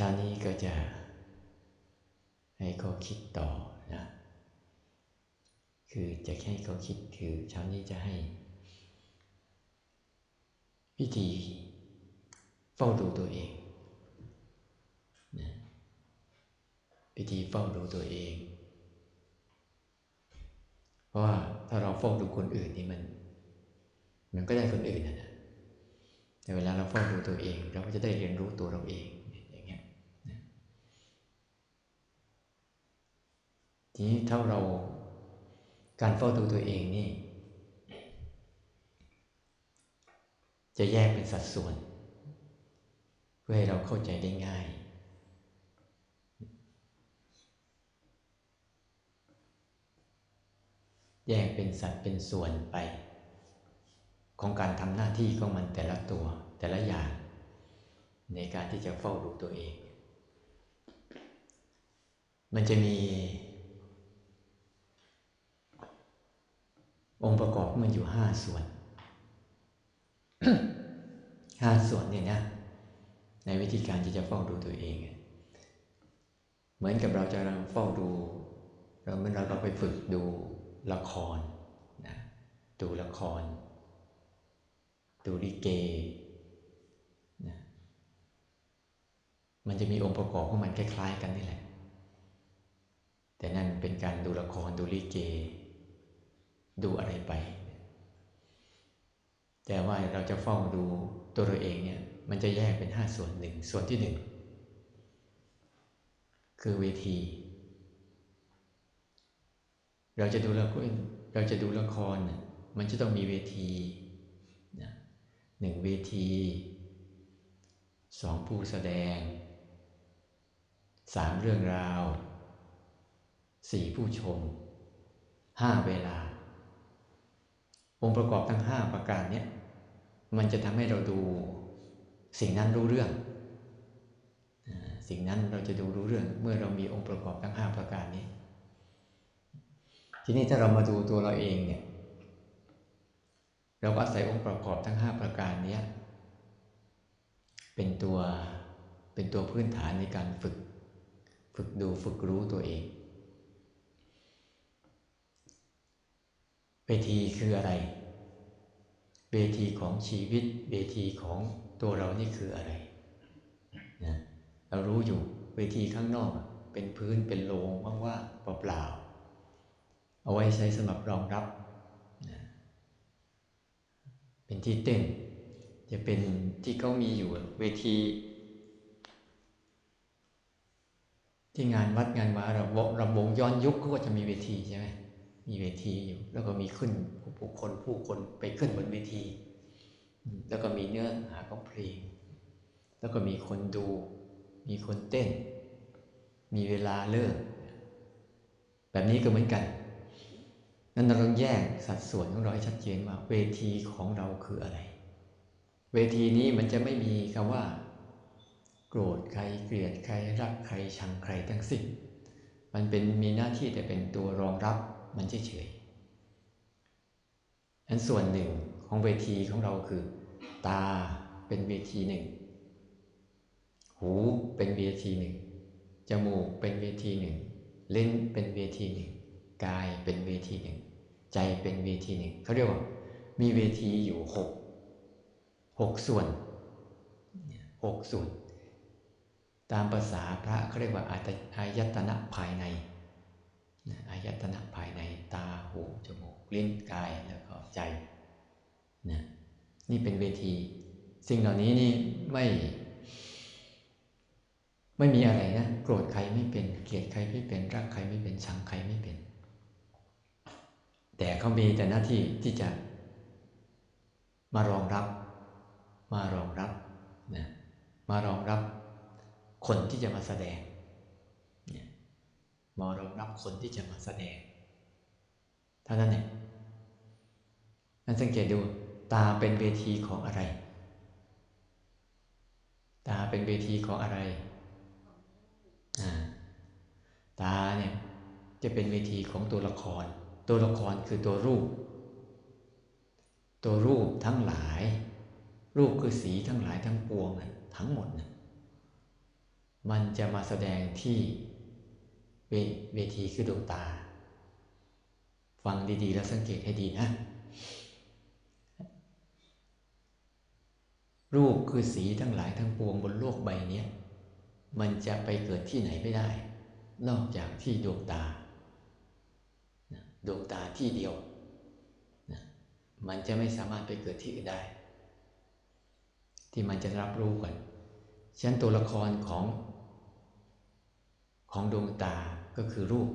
ชานี้ก็จะให้เขาคิดต่อนะ คือจะให้เขาคิดคือเช้านี้จะให้วิธีเฝ้าดูตัวเองนะวิธีเฝ้าดูตัวเอง เพราะว่าถ้าเราเฝ้าดูคนอื่นนี่มัน มันก็ได้คนอื่นนะแต่เวลาเราเฝ้าดูตัวเอง เราก็จะได้เรียนรู้ตัวเราเองอย่างเงี้ยนะ ทีนี้ถ้าเราการเฝ้าดูตัวเองนี่ จะแยกเป็นสัดส่วน เพื่อให้เราเข้าใจได้ง่าย แยกเป็นสัดเป็นส่วนไป ของการทำหน้าที่ของมันแต่ละตัวแต่ละอย่าง ในการที่จะเฝ้าดูตัวเอง มันจะมี องค์ประกอบมันอยู่ห้าส่วนห้าส่วนเนี่ยนะ ในวิธีการที่จะเฝ้าดูตัวเอง เหมือนกับเราจะเฝ้าดูเราเมื่อเราเราไปฝึกดูละครนะดูละคร ดูลิเกนะมันจะมีองค์ประกอบของมันคล้ายๆกันนี่แหละ แต่นั่นเป็นการดูละครดูลิเก ดูอะไรไป แต่ว่าเราจะเฝ้าดูตัวเราเองเนี่ย มันจะแยกเป็นห้าส่วนหนึ่งส่วนที่หนึ่งคือเวที เราจะดูละครเราจะดูละคร มันจะต้องมีเวทีหนึ่งเวทีสองผู้แสดงสามเรื่องราวสี่ผู้ชมห้าเวลา องค์ประกอบทั้งห้าประการเนี้ยมันจะทำให้เราดูสิ่งนั้นรู้เรื่อง สิ่งนั้นเราจะดูรู้เรื่อง เมื่อเรามีองค์ประกอบทั้งห้าประการนี้ ทีนี้ถ้าเรามาดูตัวเราเองเนี่ยเราก็อาศัยองค์ประกอบทั้งห้าประการนี้เป็นตัวเป็นตัวพื้นฐานในการฝึก ฝึกดูฝึกรู้ตัวเอง เวทีคืออะไร เวทีของชีวิต เวทีของตัวเรานี่คืออะไรนะเรารู้อยู่เวทีข้างนอกเป็นพื้นเป็นโลงว่างๆเปล่าๆเอาไว้ใช้สำหรับรองรับนะเป็นที่เต้น จะเป็นที่เขามีอยู่เวที ที่งานวัดงานวาระบบระบงย้อนยุคก็จะมีเวทีใช่ไหม มีเวทีอยู่ แล้วก็มีขึ้นผู้คนผู้คนไปขึ้นบนเวที แล้วก็มีเนื้อหาของเพลง แล้วก็มีคนดู มีคนเต้น มีเวลาเลิกแบบนี้ก็เหมือนกัน นั้นเราต้องแยกสัดส่วนของเราให้ชัดเจนว่า เวทีของเราคืออะไร เวทีนี้มันจะไม่มีคำว่า โกรธใครเกลียดใครรักใครชังใครทั้งสิ้น มันเป็นมีหน้าที่แต่เป็นตัวรองรับ มันเฉยๆอันส่วนหนึ่งของเวทีของเราคือ ตาเป็นเวทีหนึ่ง หูเป็นเวทีหนึ่ง จมูกเป็นเวทีหนึ่ง ลิ้นเป็นเวทีหนึ่ง กายเป็นเวทีหนึ่ง ใจเป็นเวทีหนึ่ง เขาเรียกว่า มีเวทีอยู่หกหกส่วนหกส่วน ตามภาษาพระเขาเรียกว่าอายตนะภายใน อายตนะภายในตาหูจมูกลิ้นกายแล้วก็ใจนะนี่เป็นเวที สิ่งเหล่านี้นี่ไม่ ไม่มีอะไรนะโกรธใครไม่เป็นเกลียดใครไม่เป็นรักใครไม่เป็นชังใครไม่เป็น แต่เขามีแต่หน้าที่ที่จะ มารองรับ มารองรับนะมารองรับคนที่จะมาแสดง มารองรับคนที่จะมาแสดงเท่านั้นเองนั่นสังเกตดูตาเป็นเวทีของอะไร ตาเป็นเวทีของอะไร ตาเนี่ยจะเป็นเวทีของตัวละคร ตัวละครคือตัวรูป ตัวรูปทั้งหลาย รูปคือสีทั้งหลายทั้งปวงนะทั้งหมดนะมันจะมาแสดงที่ เวเวทีคือดวงตา ฟังดีๆ แล้วสังเกตให้ดีนะ รูปคือสีทั้งหลายทั้งปวงบนโลกใบนี้มันจะไปเกิดที่ไหนไม่ได้ นอกจากที่ดวงตา ดวงตาที่เดียว มันจะไม่สามารถไปเกิดที่อื่นได้ ที่มันจะรับรู้กัน ฉะนั้นตัวละครของ ของดวงตาก็คือรูป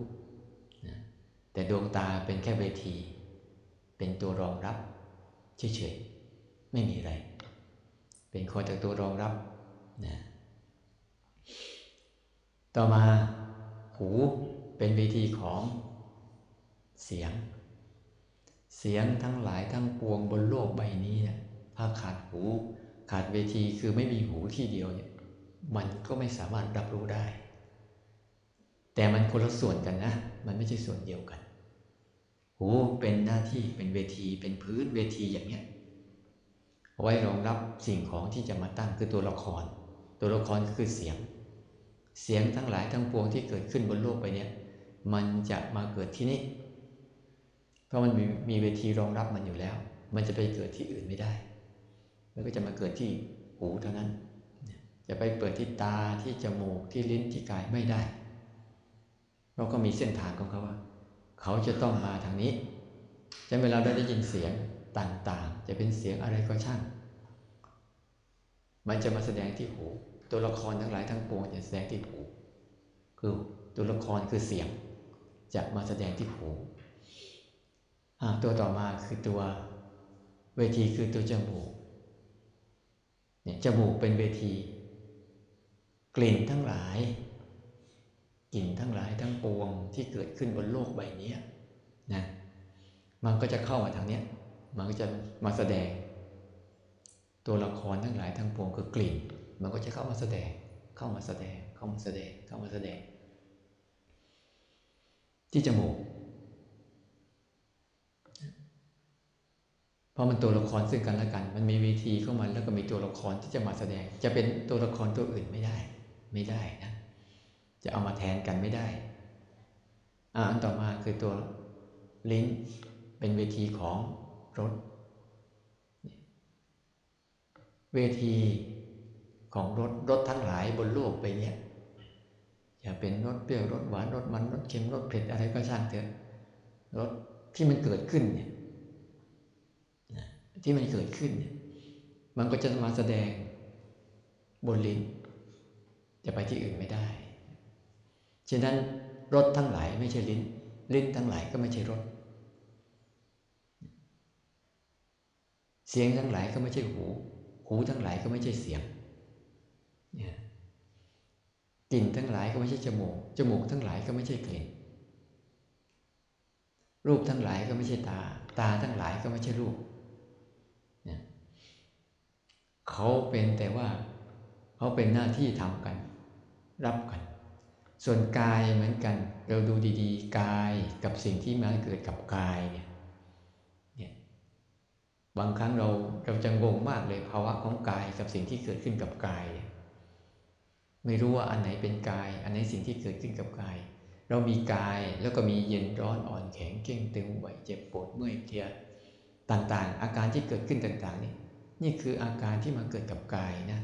นะแต่ดวงตาเป็นแค่เวที เป็นตัวรองรับเฉยๆไม่มีอะไร เป็นคอยแต่ตัวรองรับนะต่อมาหูเป็นเวทีของเสียง เสียงทั้งหลายทั้งปวงบนโลกใบนี้เนี่ยถ้าขาดหูขาดเวทีคือไม่มีหูที่เดียวเนี่ยมันก็ไม่สามารถรับรู้ได้ แต่มันคนละส่วนกันนะ มันไม่ใช่ส่วนเดียวกัน หูเป็นหน้าที่เป็นเวทีเป็นพื้นเวทีอย่างเนี้ยไว้รองรับสิ่งของที่จะมาตั้งคือตัวละคร ตัวละครก็คือเสียง เสียงทั้งหลายทั้งปวงที่เกิดขึ้นบนโลกไปเนี้ยมันจะมาเกิดที่นี่ เพราะมันมีมีเวทีรองรับมันอยู่แล้ว มันจะไปเกิดที่อื่นไม่ได้ มันก็จะมาเกิดที่หูเท่านั้น จะไปเปิดที่ตาที่จมูกที่ลิ้นที่กายไม่ได้ เราก็มีเส้นทางของเขาว่า เขาจะต้องมาทางนี้จะเวลาเราได้ยินเสียงต่างๆ จะเป็นเสียงอะไรก็ช่าง มันจะมาแสดงที่หู ตัวละครทั้งหลายทั้งปวงจะแสดงที่หู คือตัวละครคือเสียง จะมาแสดงที่หูตัวต่อมาคือตัวเวทีคือตัวจมูกเนี่ยจมูกเป็นเวที กลิ่นทั้งหลาย กลิ่นทั้งหลายทั้งปวงที่เกิดขึ้นบนโลกใบนี้นะมันก็จะเข้ามาทางนี้มันก็จะมาแสดง ตัวละครทั้งหลายทั้งปวงคือกลิ่น มันก็จะเข้ามาแสดง เข้ามาแสดง เข้ามาแสดง เข้ามาแสดง ที่จมูกเพราะมันตัวละครซึ่งกันและกัน มันมีวิธีเข้ามาแล้วก็มีตัวละครที่จะมาแสดง จะเป็นตัวละครตัวอื่นไม่ได้ ไม่ได้นะ จะเอามาแทนกันไม่ได้อ่าอันต่อมาคือตัวลิ้นเป็นเวทีของรถเวทีของรถรถทั้งหลายบนโลกไปเนี่ยจะเป็นรถเปรี้ยวรถหวานรถมันรถเค็มรถเผ็ดอะไรก็ช่างเถอะรถที่มันเกิดขึ้นเนี่ยที่มันเกิดขึ้นเนี่ยมันก็จะมาแสดงบนลิ้น จะไปที่อื่นไม่ได้ ฉะนั้นรถทั้งหลายไม่ใช่ลิ้น ลิ้นทั้งหลายก็ไม่ใช่รถเสียงทั้งหลายก็ไม่ใช่หู หูทั้งหลายก็ไม่ใช่เสียงกลิ่นทั้งหลายก็ไม่ใช่จมูก จมูกทั้งหลายก็ไม่ใช่กลิ่น รูปทั้งหลายก็ไม่ใช่ตา ตาทั้งหลายก็ไม่ใช่รูปเขาเป็นแต่ว่าเขาเป็นหน้าที่ทำกัน รับกัน ส่วนกายเหมือนกัน เราดูดีๆ กายกับสิ่งที่มาเกิดกับกายเนี่ยเนี่ยบางครั้งเราเราจะงงมากเลยภาวะของกายกับสิ่งที่เกิดขึ้นกับกาย ไม่รู้ว่าอันไหนเป็นกาย อันไหนสิ่งที่เกิดขึ้นกับกาย เรามีกายแล้วก็มีเย็นร้อนอ่อนแข็งเก่งตึงไหวเจ็บปวดเมื่อยเพลียต่างๆ อาการที่เกิดขึ้นต่างๆนี่นี่คืออาการที่มันเกิดกับกายนะ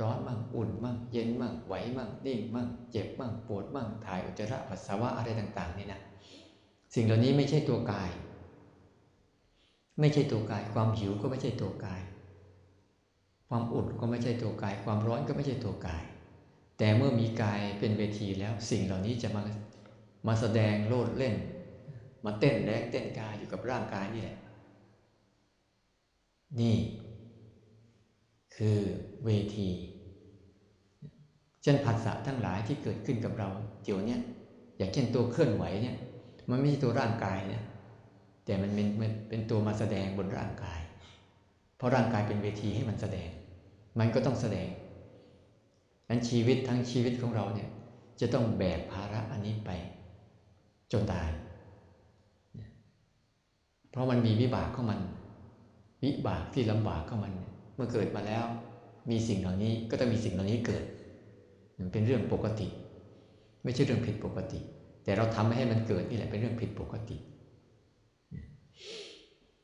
ร้อนมั่งอุ่นมั่งเย็นมั่งไหวมั่งนิ่งมั่งเจ็บมั่งปวดมั่งถ่ายอุจจาระปัสสาวะอะไรต่าง ๆ นี่นะสิ่งเหล่านี้ไม่ใช่ตัวกาย ไม่ใช่ตัวกาย ความหิวก็ไม่ใช่ตัวกาย ความอุ่นก็ไม่ใช่ตัวกาย ความร้อนก็ไม่ใช่ตัวกาย แต่เมื่อมีกายเป็นเวทีแล้วสิ่งเหล่านี้จะมามาแสดงโลดเล่น มาเต้นแรงเต้นกายอยู่กับร่างกายนี่แหละ นี่ คือเวทีเช่นผัสสะทั้งหลายที่เกิดขึ้นกับเราเดี๋ยวนี้อย่างเช่นตัวเคลื่อนไหวเนี่ยมันไม่ใช่ตัวร่างกายเนี่ยแต่มันเป็นเป็นตัวมาแสดงบนร่างกาย เพราะร่างกายเป็นเวทีให้มันแสดง มันก็ต้องแสดงนั้นชีวิตทั้งชีวิตของเราเนี่ยจะต้องแบกภาระอันนี้ไป จนตาย เพราะมันมีวิบากของมัน วิบากที่ลำบากข้ามันเเมื่อเกิดมาแล้ว มีสิ่งเหล่านี้ก็ต้องมีสิ่งเหล่านี้เกิด มันเป็นเรื่องปกติ ไม่ใช่เรื่องผิดปกติ แต่เราทำให้มันเกิดนี่แหละเป็นเรื่องผิดปกติ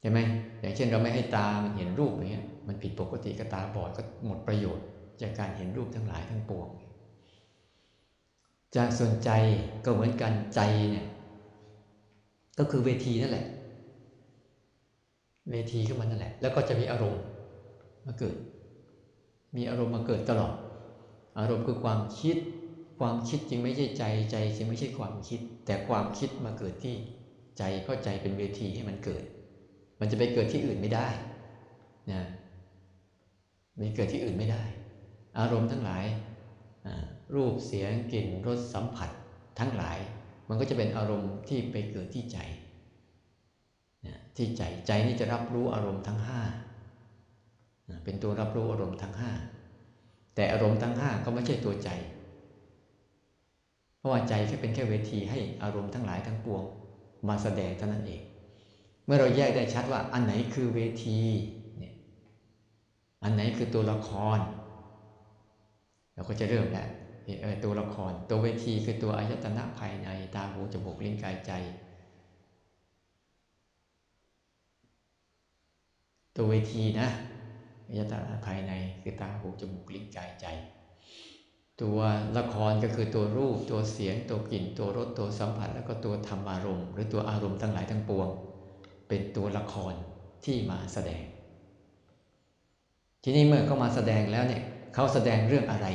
ใช่ไหมอย่างเช่นเราไม่ให้ตามันเห็นรูปอย่างเงี้ยมันผิดปกติก็ตาบอดก็หมดประโยชน์ จากการเห็นรูปทั้งหลายทั้งปวงจากส่วนใจก็เหมือนกันใจเนี่ยก็คือเวทีนั่นแหละ เวทีขึ้นมานั่นแหละ แล้วก็จะมีอารมณ์ มาเกิด มีอารมณ์มาเกิดตลอด อารมณ์คือความคิด ความคิดจึงไม่ใช่ใจใจจึงไม่ใช่ความคิด แต่ความคิดมาเกิดที่ใจก็ใจเป็นเวทีให้มันเกิด มันจะไปเกิดที่อื่นไม่ได้นะมันเกิดที่อื่นไม่ได้ อารมณ์ทั้งหลาย รูปเสียงกลิ่นรสสัมผัสทั้งหลาย มันก็จะเป็นอารมณ์ที่ไปเกิดที่ใจที่ใจใจนี่จะรับรู้อารมณ์ทั้งห้า เป็นตัวรับรู้อารมณ์ทั้งห้าแต่อารมณ์ทั้งห้าก็ไม่ใช่ตัวใจ เพราะว่าใจแค่เป็นแค่เวทีให้อารมณ์ทั้งหลายทั้งปวง มาแสดงเท่านั้นเอง เมื่อเราแยกได้ชัดว่าอันไหนคือเวทีเนี่ยอันไหนคือตัวละคร เราก็จะเริ่มแล้วตัวละคร ตัวเวทีคือตัวอายตนะภายในตาหูจมูกลิ้นกายใจ ตัวเวทีนะ อายตนะภายในคือตาหูจมูกลิ้นกายใจ ตัวละครก็คือตัวรูป ตัวเสียง ตัวกลิ่น ตัวรสตัวสัมผัส แล้วก็ตัวธรรมอารมณ์ หรือตัวอารมณ์ทั้งหลายทั้งปวง เป็นตัวละครที่มาแสดง ทีนี้เมื่อเขามาแสดงแล้วเนี่ยเขาแสดงเรื่องอะไร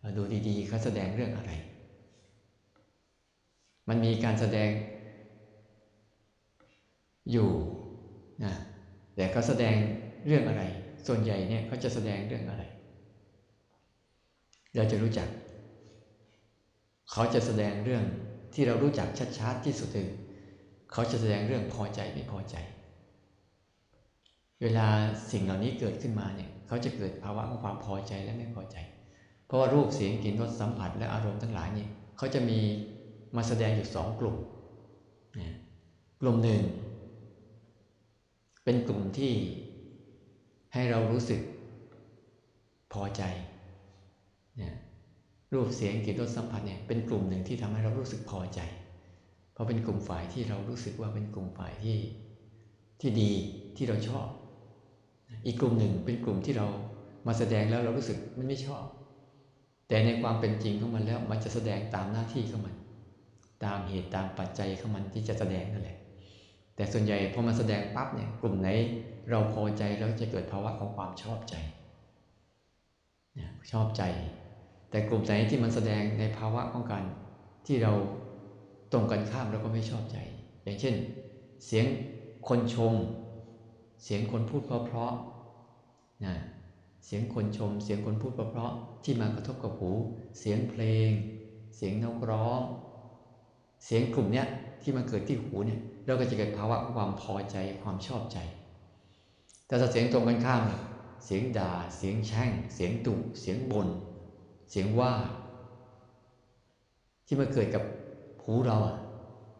เราดูดีๆเขาแสดงเรื่องอะไร มันมีการแสดงอยู่นะ แต่เขาแสดงเรื่องอะไร ส่วนใหญ่เนี่ยเขาจะแสดงเรื่องอะไร เราจะรู้จัก เขาจะแสดงเรื่องที่เรารู้จักชัดๆที่สุดคือเขาจะแสดงเรื่องพอใจไม่พอใจ เวลาสิ่งเหล่านี้เกิดขึ้นมาเนี่ยเขาจะเกิดภาวะของความพอใจและไม่พอใจ เพราะว่ารูปเสียงกลิ่นรสสัมผัสและอารมณ์ทั้งหลายนี่เขาจะมีมาแสดงอยู่สองกลุ่มกลุ่มหนึ่ง เป็นกลุ่มที่ให้เรารู้สึกพอใจเนี่ยรูปเสียงกลิ่นรสสัมผัสเนี่ยเป็นกลุ่มหนึ่งที่ทำให้เรารู้สึกพอใจ เพราะเป็นกลุ่มฝ่ายที่เรารู้สึกว่าเป็นกลุ่มฝ่ายที่ที่ดีที่เราชอบ อีกกลุ่มหนึ่งเป็นกลุ่มที่เรามาแสดงแล้วเรารู้สึกมันไม่ชอบ แต่ในความเป็นจริงของมันแล้วมันจะแสดงตามหน้าที่ของมัน ตามเหตุตามปัจจัยของมันที่จะแสดงนั่นแหละ แต่ส่วนใหญ่พอมาแสดงปั๊บเนี่ยกลุ่มไหนเราพอใจแล้วจะเกิดภาวะของความชอบใจชอบใจ แต่กลุ่มไหนที่มันแสดงในภาวะของการที่เราตรงกันข้ามเราก็ไม่ชอบใจ อย่างเช่น เสียงคนชม เสียงคนพูดเพราะๆนะเสียงคนชม เสียงคนพูดเพราะๆที่มากระทบกับหู เสียงเพลง เสียงนกร้อง เสียงกลุ่มเนี้ยที่มันเกิดที่หูเนี่ย เราก็จะเกิดภาวะความพอใจความชอบใจ แต่ถ้าเสียงตรงกันข้ามเสียงด่า เสียงแช่ง เสียงดุเสียงบน่นเสียงว่า ที่มันเกิดกับหูเราอะ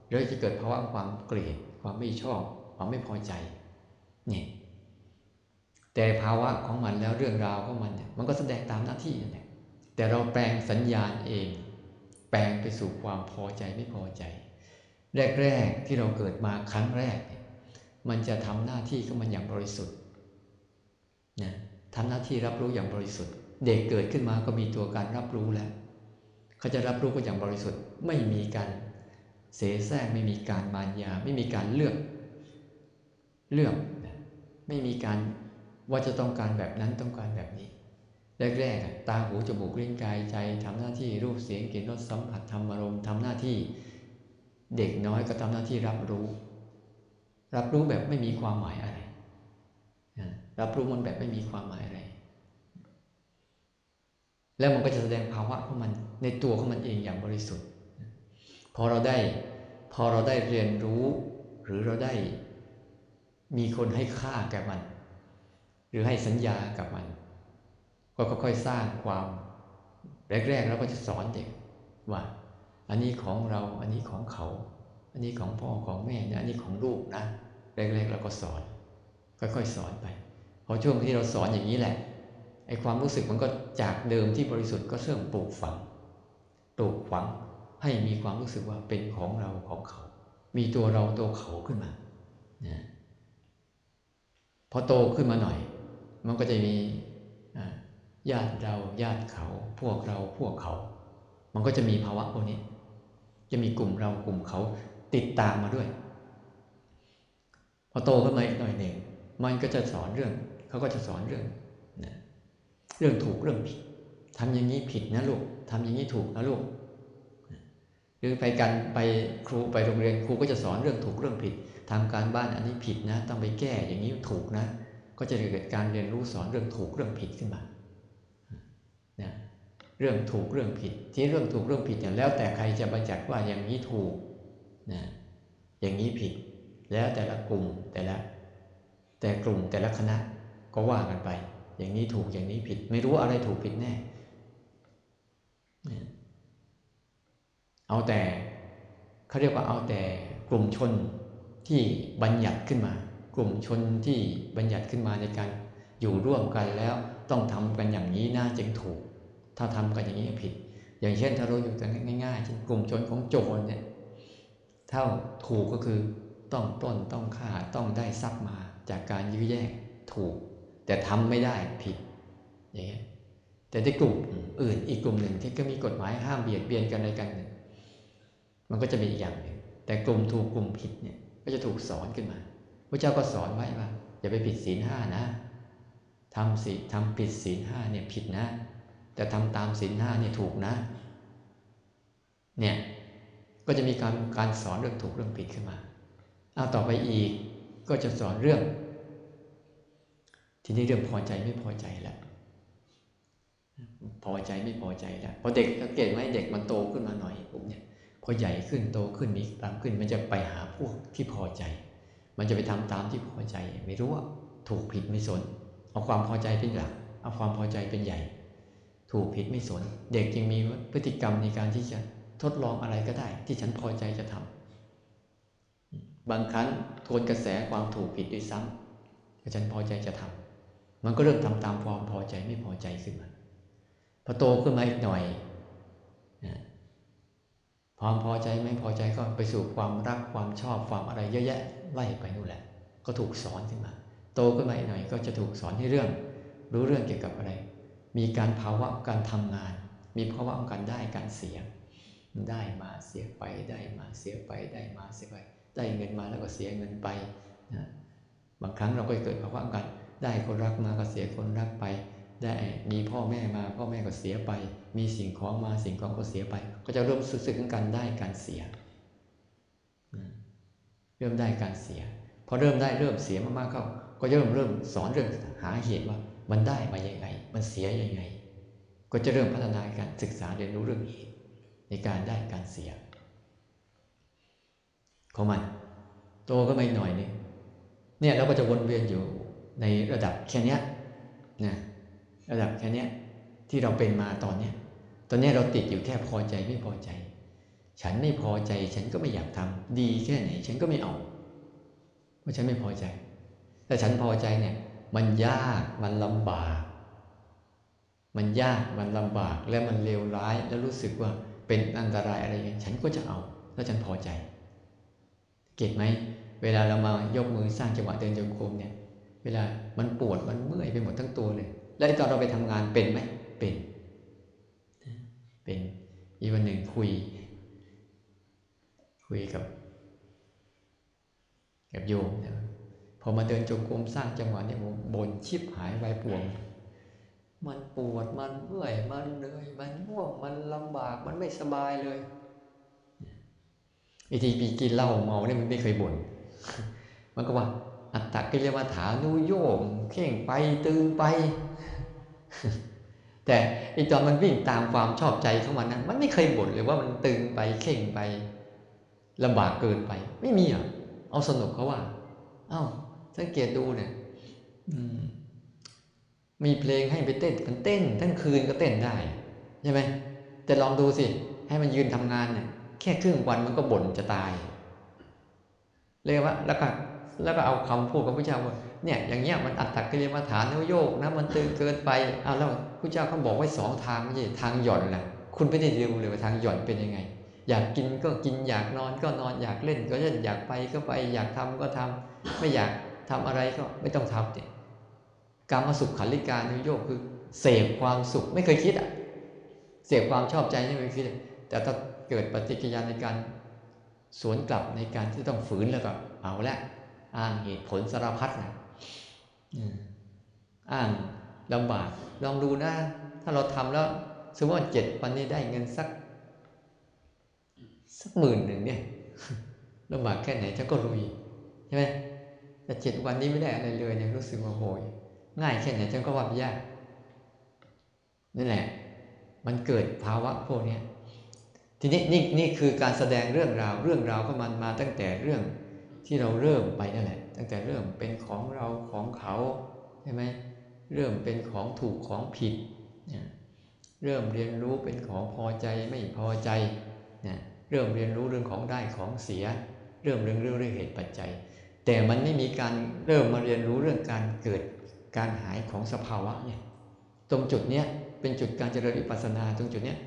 เราจะเกิดภาวะความเกลียดความไม่ชอบ ความไม่พอใจนี่แต่ภาวะของมันแล้วเรื่องราวของมันเนี่ยมันก็แสดงตามหน้าที่นั่นแหละแต่เราแปลงสัญญาณเอง แปลงไปสู่ความพอใจไม่พอใจ แรก ๆ ที่เราเกิดมาครั้งแรก มันจะทำหน้าที่ของมันอย่างบริสุทธิ์นะทำหน้าที่รับรู้อย่างบริสุทธิ์ เด็กเกิดขึ้นมาก็มีตัวการรับรู้แล้ว เขาจะรับรู้ก็อย่างบริสุทธิ์ ไม่มีการเสแสร้งไม่มีการมารยา ไม่มีการเลือก เลือก ไม่มีการว่าจะต้องการแบบนั้นต้องการแบบนี้ แรกๆตาหูจมูกลิ้นกายใจทำหน้าที่รูปเสียงกลิ่นรสสัมผัสธรรมอารมณ์ทำหน้าที่ เด็กน้อยก็ทำหน้าที่รับรู้ รับรู้แบบไม่มีความหมายอะไรรับรู้มันแบบไม่มีความหมายอะไร แล้วมันก็จะแสดงภาวะของมันในตัวของมันเองอย่างบริสุทธิ์ พอเราได้พอเราได้เรียนรู้ หรือเราได้มีคนให้ค่าแก่มัน หรือให้สัญญากับมัน ก็ค่อยๆสร้างความ แรกๆเราก็จะสอนเด็กว่า อันนี้ของเรา อันนี้ของเขา อันนี้ของพ่อของแม่นี่ยอันนี้ของลูกนะแรกๆเราก็สอน ค่อยๆสอนไปพอช่วงที่เราสอนอย่างนี้แหละไอ้ความรู้สึกมันก็จากเดิมที่บริสุทธิ์ก็เริ่อมปลูกฝังปลูกฝังให้มีความรู้สึกว่าเป็นของเราของเขา มีตัวเราตัวเขาขึ้นมานะพอโตขึ้นมาหน่อย มันก็จะมีญาติเราญาติเขา พวกเราพวกเขา มันก็จะมีภาวะพวกนี้ จะมีกลุ่มเรากลุ่มเขาติดตามมาด้วย พอโตขึ้นมาอีกหน่อยหนึ่งมันก็จะสอนเรื่อง เขาก็จะสอนเรื่องนะเรื่องถูกเรื่องผิดทำอย่างนี้ผิดนะลูกทำอย่างนี้ถูกนะลูกหรือไปกันไปครูไปโรงเรียนครูก็จะสอนเรื่องถูกเรื่องผิดทำการบ้านอันนี้ผิดนะ ต้องไปแก้อย่างนี้ถูกนะ ก็จะเกิดการเรียนรู้สอนเรื่องถูกเรื่องผิดขึ้นมา เรื่องถูกเรื่องผิด ที่เรื่องถูกเรื่องผิดเนี่ยแล้วแต่ใครจะบัญญัติว่าอย่างนี้ถูกนะอย่างนี้ผิด แล้วแต่ละกลุ่มแต่ละแต่กลุ่มแต่ละคณะก็ว่ากันไป อย่างนี้ถูกอย่างนี้ผิด ไม่รู้อะไรถูกผิดแน่ เอาแต่เขาเรียกว่าเอาแต่กลุ่มชนที่บัญญัติขึ้นมา กลุ่มชนที่บัญญัติขึ้นมาในการอยู่ร่วมกันแล้วต้องทำกันอย่างนี้น่าจึงถูก ถ้าทำกันอย่างนี้ผิด อย่างเช่นถ้าเราอยู่กันง่ายๆเช่นกลุ่มชนของโจรเนี่ยถ้าถูกก็คือต้องปล้นต้องฆ่าต้องได้ทรัพย์มาจากการยื้อแย่งถูก แต่ทำไม่ได้ผิดอย่างเงี้ยแต่ในกลุ่มอื่นอีกกลุ่มหนึ่งที่ก็มีกฎหมายห้ามเบียดเบียนกันอะไรกันหนึ่งมันก็จะมีอีกอย่างหนึ่งแต่กลุ่มถูกกลุ่มผิดเนี่ยก็จะถูกสอนขึ้นมาพระเจ้าก็สอนไว้ว่าอย่าไปผิดศีลห้านะทำศีทำผิดศีลห้าเนี่ยผิดนะ แต่ทำตามศีลห้าเนี่ยถูกนะ เนี่ยก็จะมีการการสอนเรื่องถูกเรื่องผิดขึ้นมาเอาต่อไปอีกก็จะสอนเรื่อง ทีนี้เรื่องพอใจไม่พอใจแล้วพอใจไม่พอใจแล้วพอเด็กสังเกตไหมเด็กมันโตขึ้นมาหน่อยผมเนี่ยพอใหญ่ขึ้นโตขึ้นมีตามขึ้น มันจะไปหาพวกที่พอใจ มันจะไปทำตามที่พอใจ ไม่รู้ว่าถูกผิดไม่สน เอาความพอใจเป็นหลัก เอาความพอใจเป็นใหญ่ ถูกผิดไม่สน เด็กยังมีพฤติกรรมในการที่จะทดลองอะไรก็ได้ ที่ฉันพอใจจะทำบางครั้งทวนกระแสความถูกผิดด้วยซ้ำถ้าฉันพอใจจะทำมันก็เริ่มทำตามความพอใจไม่พอใจขึ้นมาพอโตขึ้นมาอีกหน่อยความพอใจไม่พอใจก็ไปสู่ความรักความชอบความอะไรเยอะแยะไล่ไปนู่นแหละ ก็ถูกสอนขึ้นมา โตขึ้นมาอีกหน่อยก็จะถูกสอนให้เรื่อง รู้เรื่องเกี่ยวกับอะไร มีการภาวะการทำงาน มีภาวะของการได้การเสีย ได้มาเสียไปได้มาเสียไปได้มาเสียไป ได้เงินมาแล้วก็เสียเงินไปนะบางครั้งเราก็เกิดภาวะการได้คนรักมาก็เสียคนรักไป ได้มีพ่อแม่มาพ่อแม่ก็เสียไป มีสิ่งของมาสิ่งของก็เสียไป ก็จะเริ่มสึกถึงการได้การเสีย เริ่มได้การเสีย พอเริ่มได้เริ่มเสียมากๆเข้า ก็เริ่มเริ่มสอนเรื่องหาเหตุว่า มันได้มาอย่างไง มันเสียยังไง ก็จะเริ่มพัฒนาการศึกษาเรียนรู้เรื่องเหตุในการได้การเสีย ของมัน โตก็ไม่หน่อยนึงเนี่ยเราก็จะวนเวียนอยู่ในระดับแค่นี้นะระดับแค่นี้ที่เราเป็นมาตอนเนี้ยตอนนี้เราติดอยู่แค่พอใจไม่พอใจ ฉันไม่พอใจฉันก็ไม่อยากทำดีแค่ไหน ฉันก็ไม่เอาเพราะฉันไม่พอใจ แต่ฉันพอใจเนี่ย มันยากมันลำบาก มันยากมันลำบากและมันเลวร้าย แล้วรู้สึกว่าเป็นอันตรายอะไรอย่าง ฉันก็จะเอา แล้วฉันพอใจ เก็ตไหมเวลาเรามายกมือสร้างจังหวะเดินจงกรมเนี่ย เวลามันปวดมันเมื่อยไปหมดทั้งตัวเลย แล้วตอนเราไปทำงานเป็นไหมเป็น เป็นอีวันหนึ่งคุย คุยกับ กับโยมนะ พอมาเดินจงกรมสร้างจังหวะเนี่ยบนชิบหายไวปวง มันปวดมันเมื่อยมันเหนื่อยมันง่วงมันลำบากมันไม่สบายเลยอีทีปีกินเหล้าเมาเนี่ยมันไม่เคยบ่นมันก็ว่า อัตตกิเลวัฏานุโยมเข่งไปตึงไป แต่อีตอนมันวิ่งตามความชอบใจของมันนั้นมันไม่เคยบ่นเลยว่ามันตึงไปเข่งไปลำบากเกินไป ไม่มีอะเอาสนุกเขาว่า เอ้า สังเกตดูเนี่ยมีเพลงให้ไปเต้นมันเต้น ทั้งคืนก็เต้นได้ใช่ไหมแต่ลองดูสิ ให้มันยืนทำงานเนี่ย แค่ครึ่งวันมันก็บ่นจะตาย เรียกว่าแล้วก็แล้วก็เอาคำพูดของพระเจ้าว่าเนี่ยอย่างเงี้ยมันอัตตกิริมาฐานนโยกนะมันตึงเกินไปอ้าวแล้วพระเจ้าเขาบอกไว้สองทางไม่ใช่ทางหย่อนแหละคุณไม่ได้เรียนเลยว่าทางหย่อนเป็นยังไง อยากกินก็กินอยากนอนก็นอนอยากเล่น ก็เล่นอยากไปก็ไปอยากทำก็ทำไม่อยาก ทำอะไรก็ไม่ต้องทำเนี่ยการมาสุขขันลิการนโยกคือ เสพความสุขไม่เคยคิดอะเสพความชอบใจไม่เคยคิด แต่ถ้าเกิดปฏิกิริยาในการสวนกลับในการที่ต้องฝืนแล้วก็เอาละอ้างเหตุผลสารพัดนะอ้างลำบากลองดูนะ ถ้าเราทำแล้วสมมติว่าเจ็ดวันนี้ได้เงินสัก สักหมื่นหนึ่งเนี่ยลำบากแค่ไหนฉันก็ลุยใช่ไหม แต่เจ็ดวันนี้ไม่ได้อะไรเลยเนี่ยรู้สึกว่าโหยง่ายแค่ไหนฉันก็ว่ายากนั่นแหละ มันเกิดภาวะพวกนี้ทีนี้นี่นี่คือการแสดงเรื่องราว เรื่องราวก็มันมาตั้งแต่เรื่องที่เราเริ่มไปนั่นแหละ ตั้งแต่เริ่มเป็นของเราของเขาใช่ไหมเริ่มเป็นของถูกของผิดเนี่ยเริ่มเรียนรู้เป็นของพอใจไม่พอใจเนี่ยเริ่มเรียนรู้เรื่องของได้ของเสีย เริ่มเรื่องเรื่องเหตุปัจจัย แต่มันไม่มีการเริ่มมาเรียนรู้เรื่องการเกิดการหายของสภาวะเนี่ยตรงจุดเนี้ยเป็นจุดการเจริญวิปัสสนาตรงจุดเนี้ย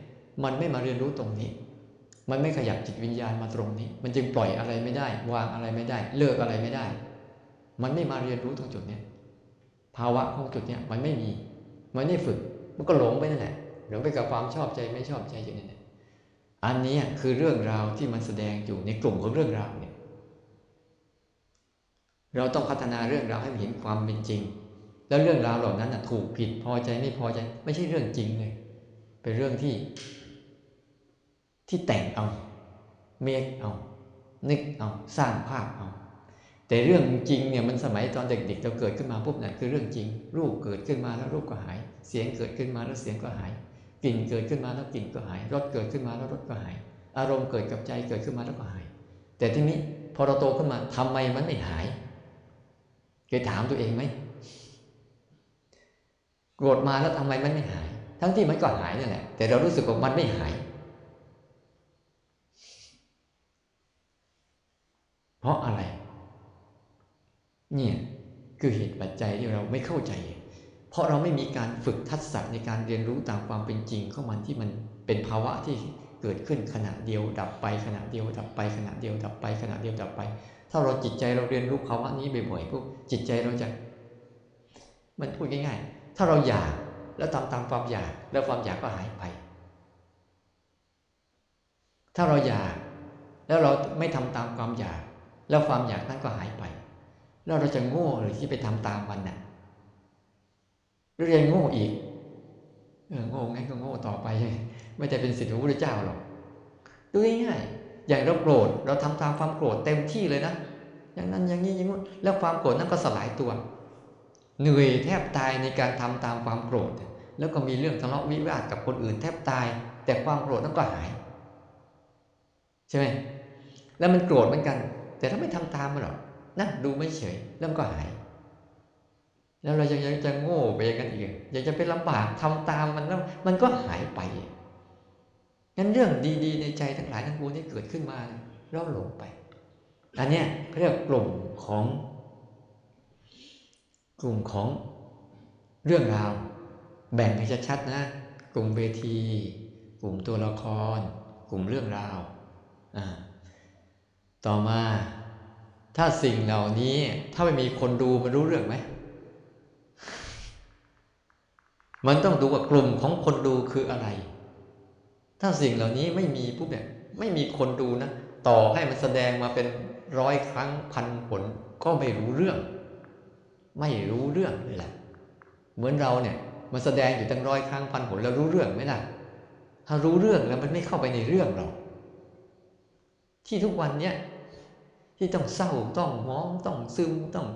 มันไม่มาเรียนรู้ตรงนี้ มันไม่ขยับจิตวิญญาณมาตรงนี้ มันจึงปล่อยอะไรไม่ได้ วางอะไรไม่ได้ เลิกอะไรไม่ได้ มันไม่มาเรียนรู้ตรงจุดเนี้ยภาวะของจุดเนี้ยมันไม่มี มันไม่ฝึก มันก็หลงไปนั่นแหละหลงไปกับความชอบใจไม่ชอบใจอยู่นั่นแหละอันนี้คือเรื่องราวที่มันแสดงอยู่ในกลุ่มของเรื่องราวเนี่ย เราต้องพัฒนาเรื่องราวให้เห็นความเป็นจริง แล้วเรื่องราวเหล่านั้นถูกผิดพอใจไม่พอใจ ไม่ใช่เรื่องจริงเลย เป็นเรื่องที่ ที่แต่งเอาเมกเอา นึกเอาสร้างภาพเอา แต่เรื่องจริงเนี่ยมันสมัยตอนเด็กๆเราเกิดขึ้นมาปุ๊บนั่นคือเรื่องจริง รูปเกิดขึ้นมาแล้วรูปก็หาย เสียงเกิดขึ้นมาแล้วเสียงก็หายกลิ่นเกิดขึ้นมาแล้วกลิ่นก็หายรสเกิดขึ้นมาแล้วรสก็หาย อารมณ์เกิดกับใจเกิดขึ้นมาแล้วก็หาย แต่ทีนี้พอเราโตขึ้นมาทำไมมันไม่หาย เคยถามตัวเองไหมโกรธมาแล้วทำไมมันไม่หาย ทั้งที่มันก็หายนั่นแหละ แต่เรารู้สึกว่ามันไม่หาย เพราะอะไร เนี่ยคือเหตุปัจจัยที่เราไม่เข้าใจ เพราะเราไม่มีการฝึกทักษะในการเรียนรู้ตามความเป็นจริงของมันที่มันเป็นภาวะที่เกิดขึ้นขณะเดียวดับไปขณะเดียวดับไปขณะเดียวดับไปขณะเดียวดับไป ถ้าเราจิตใจเราเรียนรู้ภาวะนี้บ่อยๆพวกจิตใจเราจะมันพูดง่ายๆ ถ้าเราอยากแล้วทำตามความอยาก แล้วความอยากก็หายไป ถ้าเราอยากแล้วเราไม่ทำตามความอยาก แล้วความอยากนั้นก็หายไป แล้วเราจะโง่หรือที่ไปทำตามมันน่ะหรือยังโง่อีกเออโง่งั้นก็โง่ต่อไป ไม่จะเป็นสิทธิพระพุทธเจ้าหรอกดูง่ายๆอย่างเราโกรธเราทำตามความโกรธเต็มที่เลยนะ อย่างนั้นอย่างนี้อย่างนี้นแล้วความโกรธนั้นก็สลายตัว เหนื่อยแทบตายในการทำตามความโกรธ แล้วก็มีเรื่องทะเลาะวิวาทกับคนอื่นแทบตาย แต่ความโกรธนั้นก็หาย ใช่ไหมแล้วมันโกรธเหมือนกัน แต่ถ้าไม่ทำตามมันหรอกนั่งดูไม่เฉยแล้วมันก็หาย แล้วเรายังยังจะโง่ไปอย่างนั้นอีกอยังจะเป็นลำบากทำตามมันแล้วมันก็หายไปงั้นเรื่องดีๆ ในใจทั้งหลายทั้งปวงที่เกิดขึ้นมาเราหลงไป อันเนี้ยเรียกกลุ่มของ กลุ่มของเรื่องราว แบ่งให้ชัดๆนะ กลุ่มเวที กลุ่มตัวละคร กลุ่มเรื่องราวอ่าต่อมาถ้าสิ่งเหล่านี้ถ้าไม่มีคนดูมันรู้เรื่องไหม มันต้องดูว่ากลุ่มของคนดูคืออะไร ถ้าสิ่งเหล่านี้ไม่มีปุ๊บเนี่ยไม่มีคนดูนะ ต่อให้มันแสดงมาเป็น ร้อยครั้งพันผลก็ไม่รู้เรื่อง ไม่รู้เรื่องเลยแหละ เหมือนเราเนี่ยมันแสดงอยู่ตั้งร้อยครั้งพันผลแล้วรู้เรื่องไหมล่ะ ถ้ารู้เรื่องแล้วมันไม่เข้าไปในเรื่องหรอกที่ทุกวันเนี้ยที่ต้องเศร้าต้องมองต้องซึมต้อง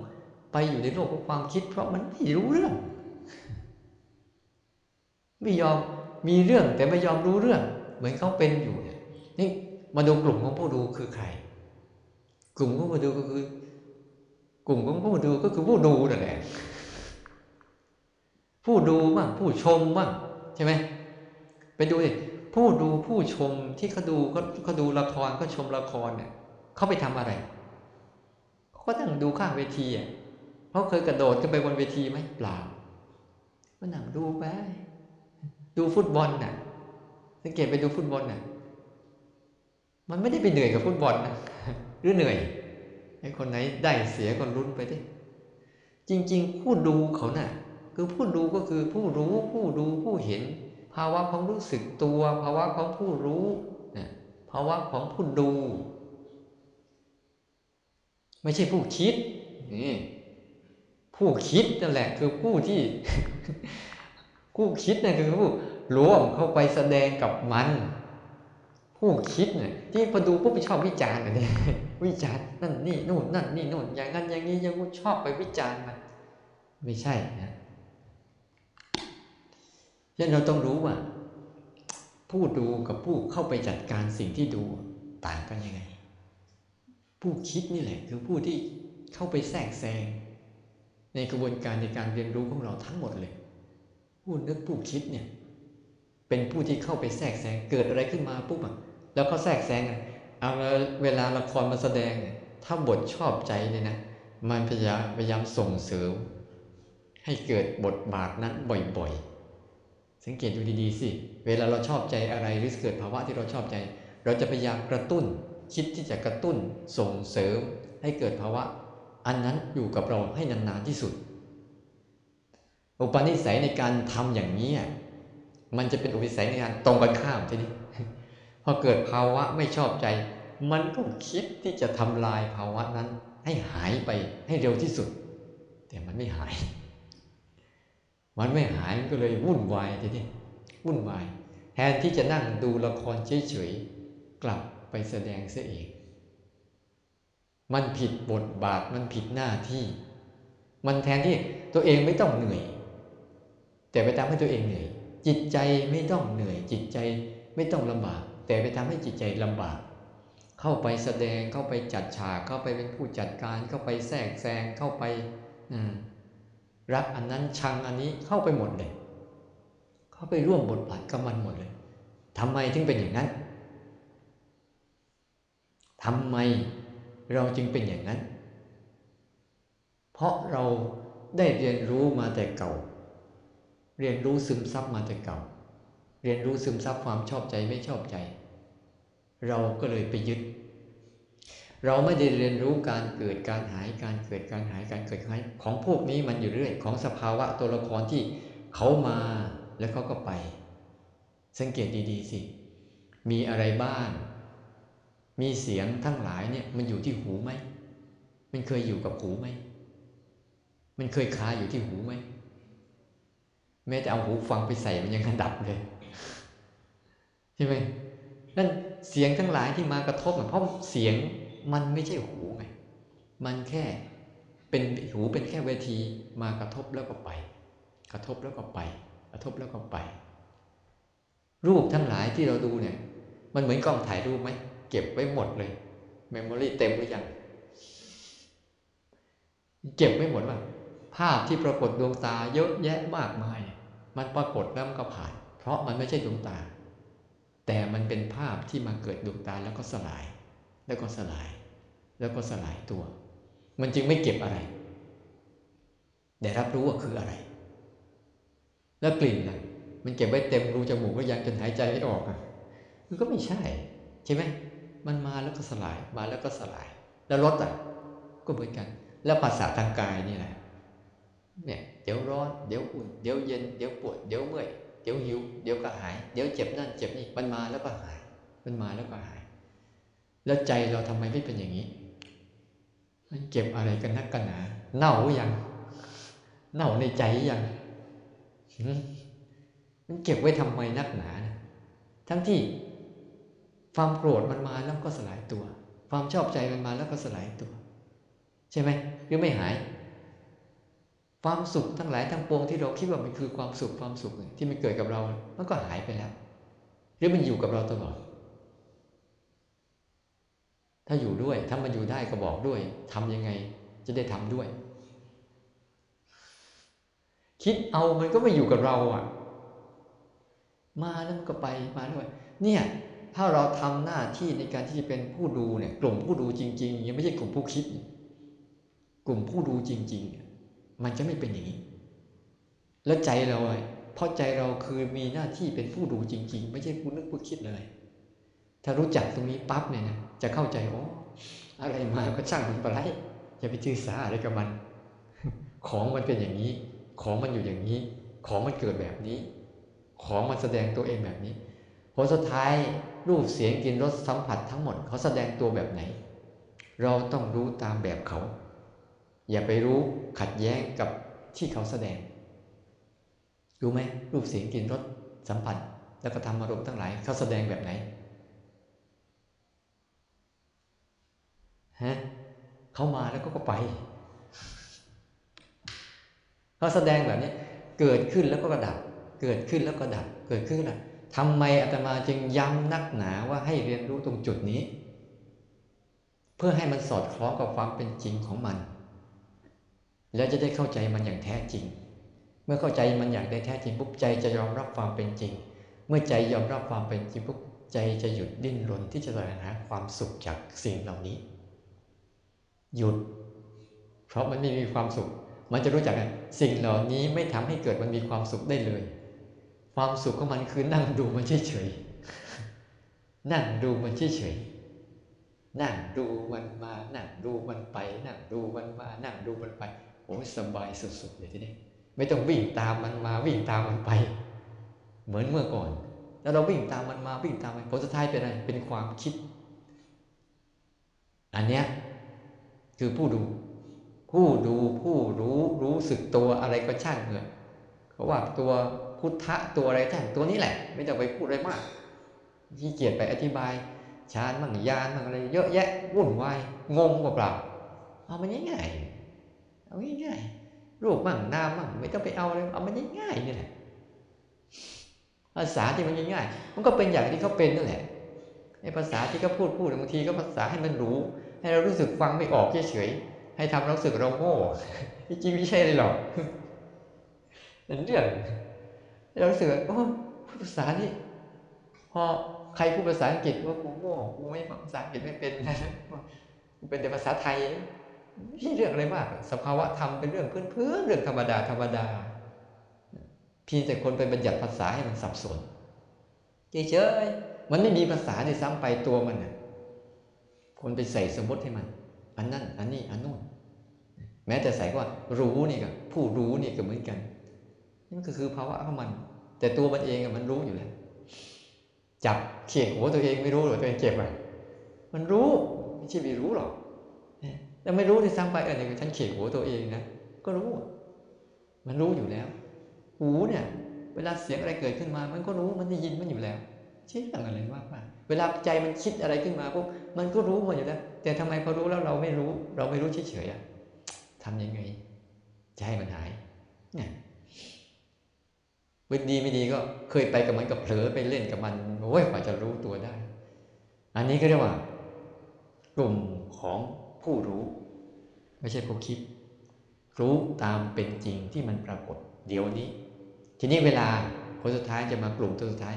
ไปอยู่ในโลกของความคิด เพราะมันไม่รู้เรื่อง ไม่ยอมมีเรื่องแต่ไม่ยอมรู้เรื่อง เหมือนเขาเป็นอยู่เนี่ยนี่มาดูกลุ่มของผู้ดูคือใคร กลุ่มของผู้ดูก็คือ กลุ่มของผู้ดูก็คือผู้ดูนั่นแหละผู้ดูบ้างผู้ชมบ้างใช่ไหมไปดูดิผู้ดูผู้ชมที่เขาดูเขาเขาดูละครเขาชมละครเนี่ยเขาไปทำอะไรเขาก็ตั้งดูข้างเวทีอะเขาเคยกระโดดขึ้นไปบนเวทีไหมเปล่าก็นั่งดูไปดูฟุตบอลน่ะ สังเกตไปดูฟุตบอลน่ะ มันไม่ได้ไปเหนื่อยกับฟุตบอลนะ หรือเหนื่อยไอ้คนไหนได้เสียก็ลุ้นไปดิจริง ๆ ผู้ดูเขาน่ะ คือผู้ดูก็คือผู้รู้ผู้ดูผู้เห็น ภาวะของรู้สึกตัว ภาวะของผู้รู้นะภาวะของผู้ดู ไม่ใช่ผู้คิดนี่ผู้คิดนั่นแหละ คือผู้ที่ผู้คิดนั่นคือผู้รวมเข้าไปแสดงกับมัน ผู้คิดเนี่ยที่พอดูปุ๊บไปชอบวิจารณ์อันนี้ วิจารณ์นั่นนี่นู่นนั่นนี่นู่นอย่างนั้นอย่างนี้ยังชอบไปวิจารณ์มัน ไม่ใช่นะฉะนั้นเราต้องรู้ว่า ผู้ดูกับผู้เข้าไปจัดการสิ่งที่ดูต่างกันยังไง ผู้คิดนี่แหละ คือผู้ที่เข้าไปแทรกแซงในกระบวนการในการเรียนรู้ของเราทั้งหมดเลย ผู้นึกผู้คิดเนี่ย เป็นผู้ที่เข้าไปแทรกแซงเกิดอะไรขึ้นมาปุ๊บอะแล้วก็แทรกแซงอะ เอาเวลาละครมาแสดงเนี่ยถ้าบทชอบใจเนี่ยนะ มันพยายามพยายามส่งเสริม ให้เกิดบทบาทนั้นบ่อยๆ สังเกตดูดีๆสิ เวลาเราชอบใจอะไรหรือเกิดภาวะที่เราชอบใจ เราจะพยายามกระตุ้น คิดที่จะกระตุ้นส่งเสริม ให้เกิดภาวะ อันนั้นอยู่กับเราให้นานๆที่สุด อุปนิสัยในการทำอย่างนี้อะมันจะเป็นอุปนิสัยในการตรงกันข้ามทีนี้ อเกิดภาวะไม่ชอบใจ มันก็คิดที่จะทำลายภาวะนั้นให้หายไปให้เร็วที่สุด แต่มันไม่หาย มันไม่หายมันก็เลยวุ่นวายทีนี้วุ่นวาย แทนที่จะนั่งดูละครเฉยๆกลับไปแสดงเสียเอง มันผิดบทบาทมันผิดหน้าที่ มันแทนที่ตัวเองไม่ต้องเหนื่อย แต่ไปทำให้ตัวเองเหนื่อย จิตใจไม่ต้องเหนื่อย จิตใจไม่ต้องลำบาก แต่ไปทำให้จิตใจลำบาก เข้าไปแสดงเข้าไปจัดฉากเข้าไปเป็นผู้จัดการ เข้าไปแทรกแซงเข้าไปรักอันนั้นชังอันนี้เข้าไปหมดเลย เข้าไปร่วมบทบาทกับมันหมดเลยทำไมถึงเป็นอย่างนั้นทำไมเราจึงเป็นอย่างนั้น เพราะเราได้เรียนรู้มาแต่เก่า เรียนรู้ซึมซับมาแต่เก่า เรียนรู้ซึมซับความชอบใจไม่ชอบใจ เราก็เลยไปยึด เราไม่ได้เรียนรู้การเกิดการหายการเกิดการหายการเกิดหายของพวกนี้มันอยู่เรื่อยของสภาวะตัวละครที่เขามาแล้วเขาก็ไป สังเกตดีๆสิ มีอะไรบ้างมีเสียงทั้งหลายเนี่ยมันอยู่ที่หูไหม มันเคยอยู่กับหูไหม มันเคยคาอยู่ที่หูไหม แม้แต่เอาหูฟังไปใส่มันยังกระดับเลย ช่ไหมนั่นเสียงทั้งหลายที่มากระทบเพราะเสียงมันไม่ใช่หูไงมันแค่เป็นหูเป็นแค่เวทีมากระทบแล้วก็ไป กระทบแล้วก็ไป กระทบแล้วก็ไป รูปทั้งหลายที่เราดูเนี่ย มันเหมือนกล้องถ่ายรูปไหมเก็บไว้หมดเลย memory เต็มหรือยังเก็บไม่หมดว่าภาพที่ปรากฏดวงตาเยอะแยะมากมาย มันปรากฏแล้วมันก็ผ่าน เพราะมันไม่ใช่ดวงตา แต่มันเป็นภาพที่มาเกิดดวงตาแล้วก็สลาย แล้วก็สลาย แล้วก็สลายตัว มันจึงไม่เก็บอะไร แต่รับรู้ว่าคืออะไร แล้วกลิ่นนะมันเก็บไว้เต็มรูจมูกก็ยังจนหายใจไม่ออกอะมันก็ไม่ใช่ ใช่ไหมมันมาแล้วก็สลายมาแล้วก็สลาย แล้วรสอะก็เหมือนกัน แล้วภาษาทางกายนี่แหละเนี่ยเดี๋ยวร้อน เดี๋ยวอุ่น เดี๋ยวเย็น เดี๋ยวปวด เดี๋ยวเมื่อย เดี๋ยวหิว เดี๋ยวก็หาย เดี๋ยวเจ็บนั่นเจ็บนี่มันมาแล้วก็หาย มันมาแล้วก็หาย แล้วใจเราทำไมไม่เป็นอย่างนี้ มันเก็บอะไรกันนักกันหนาเน่ายัง เน่าในใจยังมันเก็บไว้ทำไมนักหนานะทั้งที่ความโกรธมันมาแล้วก็สลายตัว ความชอบใจมันมาแล้วก็สลายตัว ใช่ไหมหรือไม่หาย ความสุขทั้งหลายทั้งปวงที่เราคิดว่ามันคือความสุขความสุขที่มันเกิดกับเรา มันก็หายไปแล้วหรือมันอยู่กับเราตลอด ถ้าอยู่ด้วย ถ้ามันอยู่ได้ก็บอกด้วยทำยังไงจะได้ทำด้วย คิดเอามันก็ไม่อยู่กับเราอะ มาแล้วมันก็ไปมาด้วย เนี่ย ถ้าเราทำหน้าที่ในการที่จะเป็นผู้ดูเนี่ย กลุ่มผู้ดูจริง ๆ ยังไม่ใช่กลุ่มผู้คิด กลุ่มผู้ดูจริง ๆ มันจะไม่เป็นอย่างนี้ แล้วใจเราเพราะใจเราคือมีหน้าที่เป็นผู้ดูจริง ๆ ไม่ใช่ผู้นึกผู้คิดเลย ถ้ารู้จักตรงนี้ปั๊บเนี่ยนะจะเข้าใจโอ้อะไรมาก็ช่างมันไปไรอย่าไปจือสาอะไรกับมัน ของมันเป็นอย่างนี้ ของมันอยู่อย่างนี้ ของมันเกิดแบบนี้ ของมันแสดงตัวเองแบบนี้ผลสุดท้ายรูปเสียงกลิ่นรสสัมผัสทั้งหมด เขาแสดงตัวแบบไหน เราต้องรู้ตามแบบเขา อย่าไปรู้ขัดแย้งกับที่เขาแสดง รู้ไหมรูปเสียงกลิ่นรสสัมผัส แล้วก็ทำอารมณ์ทั้งหลายเขาแสดงแบบไหนฮะเขามาแล้วก็ไปเขาแสดงแบบนี้เกิดขึ้นแล้วก็กระดับ เกิดขึ้นแล้วก็ดับ เกิดขึ้นแล้วทำไมอาตมาจึงย้ำนักหนาว่าให้เรียนรู้ตรงจุดนี้ เพื่อให้มันสอดคล้องกับความเป็นจริงของมัน แล้วจะได้เข้าใจมันอย่างแท้จริง เมื่อเข้าใจมันอย่างได้แท้จริงปุ๊บใจจะยอมรับความเป็นจริง เมื่อใจยอมรับความเป็นจริงปุ๊บใจจะหยุดดิ้นรนที่จะแสวงหาความสุขจากสิ่งเหล่านี้ หยุด เพราะมันไม่มีความสุข มันจะรู้จักสิ่งเหล่านี้ไม่ทำให้เกิดมันมีความสุขได้เลย ความสุขของมันคือนั่งดูมันเฉยๆนั่งดูมันเฉยๆนั่งดูมันมา นั่งดูมันไป นั่งดูมันมา นั่งดูมันไป อ้สบายสุดๆเลยทีนี้ไม่ต้องวิ่งตามมันมาวิ่งตามมันไป เหมือนเมื่อก่อน แล้วเราวิ่งตามมันมาวิ่งตามมันผลสุดท้ายเป็นอะไรเป็นความคิด อันเนี้ยคือผู้ดู ผู้ดูผู้รู้รู้สึกตัวอะไรก็ช่างเถอะเขาว่าตัวพุทธะตัวอะไรช่างตัวนี้แหละ ไม่ต้องไปพูดอะไรมากที่เกียจไปอธิบายฌานมั่งยานมั่งอะไรเยอะแยะวุ่นวายงงเปล่าเอามันง่ายๆ เอาง่ายๆรูปมั่งนามมั่งไม่ต้องไปเอาเลยเอามันง่ายๆนี่แหละภาษาที่มันง่ายๆมันก็เป็นอย่างที่เขาเป็นนั่นแหละในภาษาที่เขาพูดพูดบางทีก็ภาษาให้มันรู้ ให้เรารู้สึกฟังไม่ออกเฉยๆให้ทำเราสึกเราโง่จริงไม่ใช่เลยหรอกเรื่องเรารู้สึกว่าโอ้ภาษานี่พอใครพูดภาษาอังกฤษว่ากูโง่กูไม่ภาษาอังกฤษไม่เป็นกูเป็นแต่ภาษาไทย ไม่เรื่องอะไรมาก สภาวะธรรมเป็นเรื่องพื้นๆเรื่องธรรมดาธรรมดา เพียงแต่คนไปบัญญัติภาษาให้มันสับสนเฉยๆมันไม่มีภาษาในซ้ำไปตัวมันน่ะคนไปใส่สมมติให้มัน อันนั้นอันนี้ อันนู้นแม้แต่ใส่ว่า รู้นี่ก็ผู้รู้นี่ก็เหมือนกันนี่ก็คือภาวะของมัน แต่ตัวมันเองมันรู้อยู่แล้วจับเขี่ยหัวตัวเองไม่รู้หรอตัวเองเจ็บอะมันรู้ไม่ใช่ไม่รู้หรอก แต่ไม่รู้ที่ซ้ำไปเออเนี่ยฉันเขียหัวตัวเองนะก็รู้ มันรู้อยู่แล้ว หูเนี่ย เวลาเสียงอะไรเกิดขึ้นมา มันก็รู้มันได้ยินมันอยู่แล้วเชื่ออะไรมากมาเวลาใจมันคิดอะไรขึ้นมาปุ๊บมันก็รู้หมดอยู่แล้ว แต่ทำไมพอรู้แล้วเราไม่รู้ เราไม่รู้เฉยๆอะทำยังไง จะให้มันหายเนี่ยวันดีไม่ดีก็เคยไปกับมันกับเผลอไปเล่นกับมันโอ้ยกว่าจะรู้ตัวได้ อันนี้ก็เรียกว่ากลุ่มของ ผู้รู้ ไม่ใช่ผู้คิด รู้ตามเป็นจริงที่มันปรากฏ เดี๋ยวนี้ ทีนี้เวลาคนสุดท้ายจะมากลุ่มตัวสุดท้าย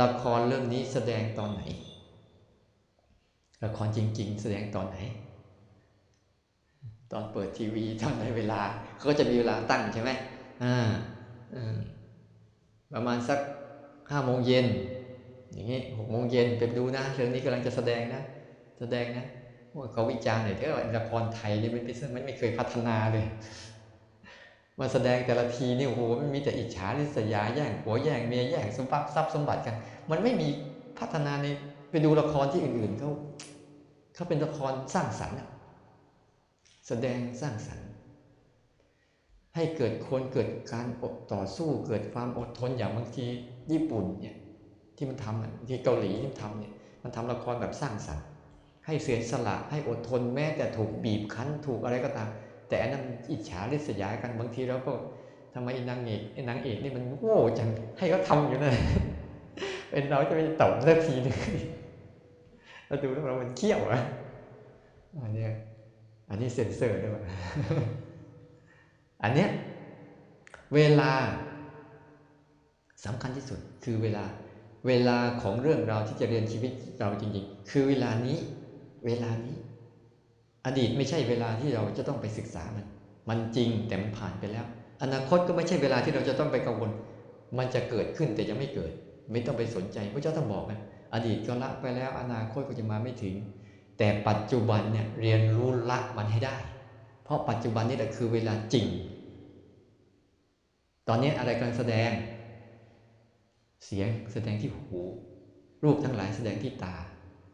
ละครเรื่องนี้แสดงตอนไหนละครจริง ๆ แสดงตอนไหน ตอนเปิดทีวีตอนในเวลาเขาก็จะมีเวลาตั้งใช่ไหมอ่าประมาณสักห้าโมงเย็นอย่างนี้หกโมงเย็นไปดูนะเรื่องนี้กำลังจะแสดงนะ แสดงนะ เขาวิจารณ์หน่อยเถอะละครไทยนี่มันเป็นมันไม่เคยพัฒนาเลย มาแสดงแต่ละทีนี่โอ้โหมันมีแต่อิจฉาริษยาแย่งผัวแย่งเมียแย่งสมบัติทรัพย์สมบัติกัน มันไม่มีพัฒนาในไปดูละครที่อื่นๆเขาเขาเป็นละครสร้างสรรค์แสดงสร้างสรรค์ ให้เกิดคนเกิดการอดต่อสู้เกิดความอดทนอย่างบางทีญี่ปุ่นเนี่ยที่มันทำที่เกาหลีที่มันทำเนี่ยมันทำละครแบบสร้างสรรค์ ให้เสียสละให้อดทนแม้แต่ถูกบีบคั้นถูกอะไรก็ตาม แต่อันนั้นอิจฉาริษยากันบางทีเราก็ทำไมนางเอกนางเอกนี่มันโง่จังให้เขาทาอยู่นะเป็นเราจะไปตบสักทีนึงเราดูแล้วเรามันเขี้ยวอะอันนี้อันนี้เซ็นเซอร์ด้วยอันเนี้ยเวลาสำคัญที่สุดคือเวลาเวลาของเรื่องราวที่จะเรียนชีวิตเราจริงๆ คือเวลานี้ เวลานี้ อดีตไม่ใช่เวลาที่เราจะต้องไปศึกษามัน มันจริงแต่มันผ่านไปแล้ว อนาคตก็ไม่ใช่เวลาที่เราจะต้องไปกังวล มันจะเกิดขึ้นแต่ยังไม่เกิด ไม่ต้องไปสนใจพระเจ้าท่านบอกนะอดีตก็ละไปแล้ว อนาคตก็จะมาไม่ถึง แต่ปัจจุบันเนี่ยเรียนรู้ละมันให้ได้ เพราะปัจจุบันนี่แหละคือเวลาจริง ตอนนี้อะไรกำลังแสดง เสียงแสดงที่หู รูปทั้งหลายแสดงที่ตา